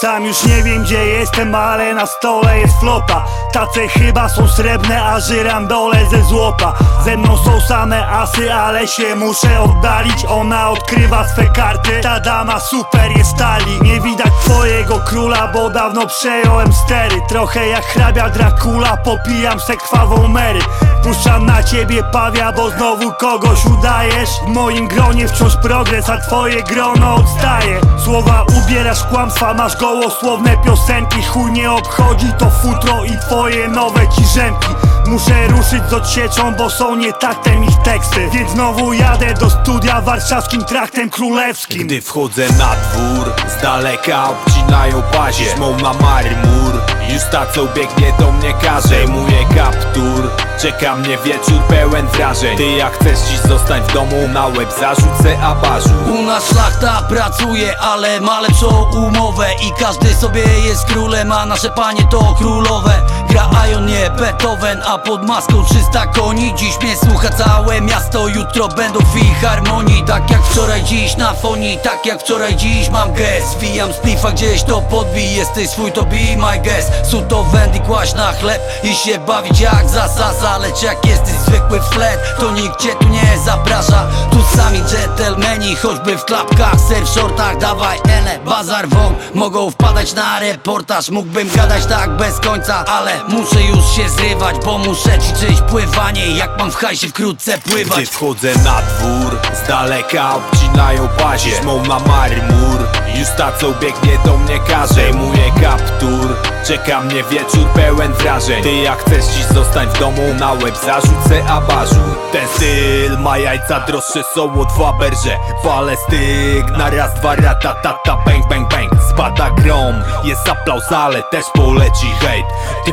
Sam już nie wiem gdzie jestem, ale na stole jest flota Tace chyba są srebrne, a żyrandole ze złota. Ze mną są same asy, ale się muszę oddalić. Ona odkrywa swe karty, ta dama super jest stali. Nie widać twojego króla, bo dawno przejąłem stery. Trochę jak hrabia Dracula, popijam se krwawą Mary. Puszczam na ciebie pawia, bo znowu kogoś udajesz. W moim gronie wciąż progres, a twoje grono odstaje. Słowa ubierasz kłamstwa, masz gołosłowne piosenki. Chuj nie obchodzi to futro i twoje nowe ciżemki Muszę ruszyć z odsieczą, bo są nie taktem ich teksty. Więc znowu jadę do studia warszawskim traktem królewskim. Gdy wchodzę na dwór, z daleka obcinają pazie. Śmą na marmur, już ta co biegnie do mnie każe Zajmuję kaptur, czeka mnie wieczór pełen wrażeń. Ty jak chcesz dziś zostań w domu, na łeb zarzucę abażur U nas szlachta pracuje, ale ma lepszą umowę. I każdy sobie jest królem, a nasze panie to królowe 가 Ion, nie Beethoven, a pod maską 300 koni. Dziś mnie słucha całe miasto, jutro będą w harmonii. Tak jak wczoraj, dziś na fonii, tak jak wczoraj, dziś mam gest. Wijam splifa gdzieś, to podbij, jesteś swój, to be my guest. Suto Wendy, kłaść na chleb i się bawić jak zasasa Lecz jak jesteś zwykły flet, to nikt cię tu nie zaprasza. Tu sami dżentelmeni, choćby w klapkach, surf shortach Dawaj ele, bazar wąg, mogą wpadać na reportaż Mógłbym gadać tak bez końca, ale muszę już się zrywać Bo muszę ćwiczyć pływanie, jak mam w hajsie wkrótce Gdy pływać wchodzę na dwór, z daleka obcinają pazie Śmą na marmur, już ta co biegnie do mnie każe Zajmuję kaptur, czeka mnie wieczór pełen wrażeń. Ty jak chcesz dziś zostań w domu, na łeb zarzucę abażur Ten styl ma jajca droższe są od Faberże Palę styk, na raz, dwa, rata, tata, bang, bang, bang. Spada grom, jest aplauz, ale też poleci hejt. Ty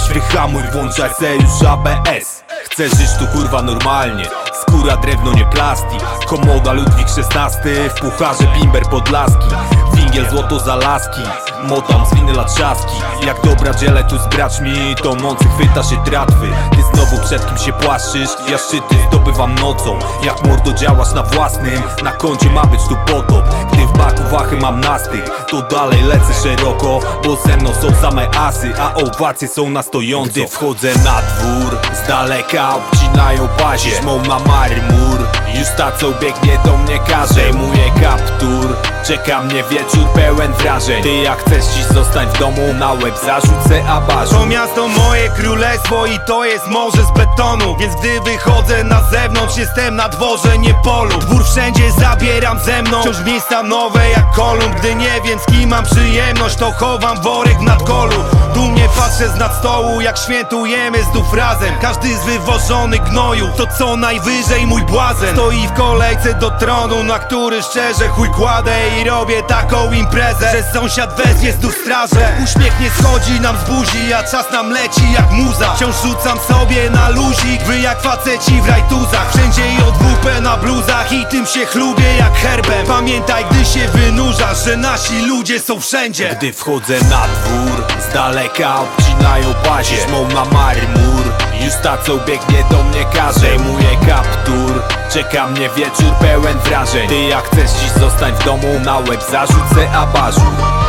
wyhamuj, włączaj se już ABS Chcę żyć tu kurwa normalnie. Skóra, drewno, nie plastik. Komoda Ludwik XVI W pucharze bimber podlaski Wingiel, złoto za laski Motam z winyla trzaski. Jak dobra dzielę tu z braćmi Tonący chwyta się tratwy. Ty znowu przed kim się płaszczysz? Ja szczyty zdobywam nocą. Jak mordo działasz na własnym Na koncie ma być tu potop baku wachy mam nastyk To dalej lecę szeroko Bo ze mną są same asy A owacje są na stojąco. Gdy wchodzę na dwór Z daleka obcinają pazie Śmą na marmur Już ta co biegnie do mnie każe. Zajmuję kaptur Czeka mnie wieczór pełen wrażeń. Ty jak chcesz dziś zostań w domu Na łeb zarzucę abażur To miasto moje królestwo i to jest morze z betonu. Więc gdy wychodzę na zewnątrz jestem na dworze, nie polu. Dwór wszędzie zabieram ze mną. Wciąż miejsca nowe jak kolumn Gdy nie wiem z kim mam przyjemność to chowam worek w nadkolu Dumnie patrzę z nad stołu jak świętujemy znów razem. Każdy z wywożonych gnoju to co najwyżej mój błazen. Stoi w kolejce do tronu na który szczerze chuj kładę I robię taką imprezę, że sąsiad wezwie znów strażę. Uśmiech nie schodzi nam z buzi, a czas nam leci jak muza. Wciąż rzucam sobie na luzik, wy jak faceci w rajtuzach. Wszędzie i od WP na bluzach i tym się chlubię jak herbem. Pamiętaj gdy się wynurzasz, że nasi ludzie są wszędzie. Gdy wchodzę na dwór Z daleka obcinają pazie Śmą na marmur Już ta co biegnie do mnie każe Zajmuję kaptur. Czeka mnie wieczór pełen wrażeń. Ty jak chcesz dziś zostań w domu Na łeb zarzucę abażur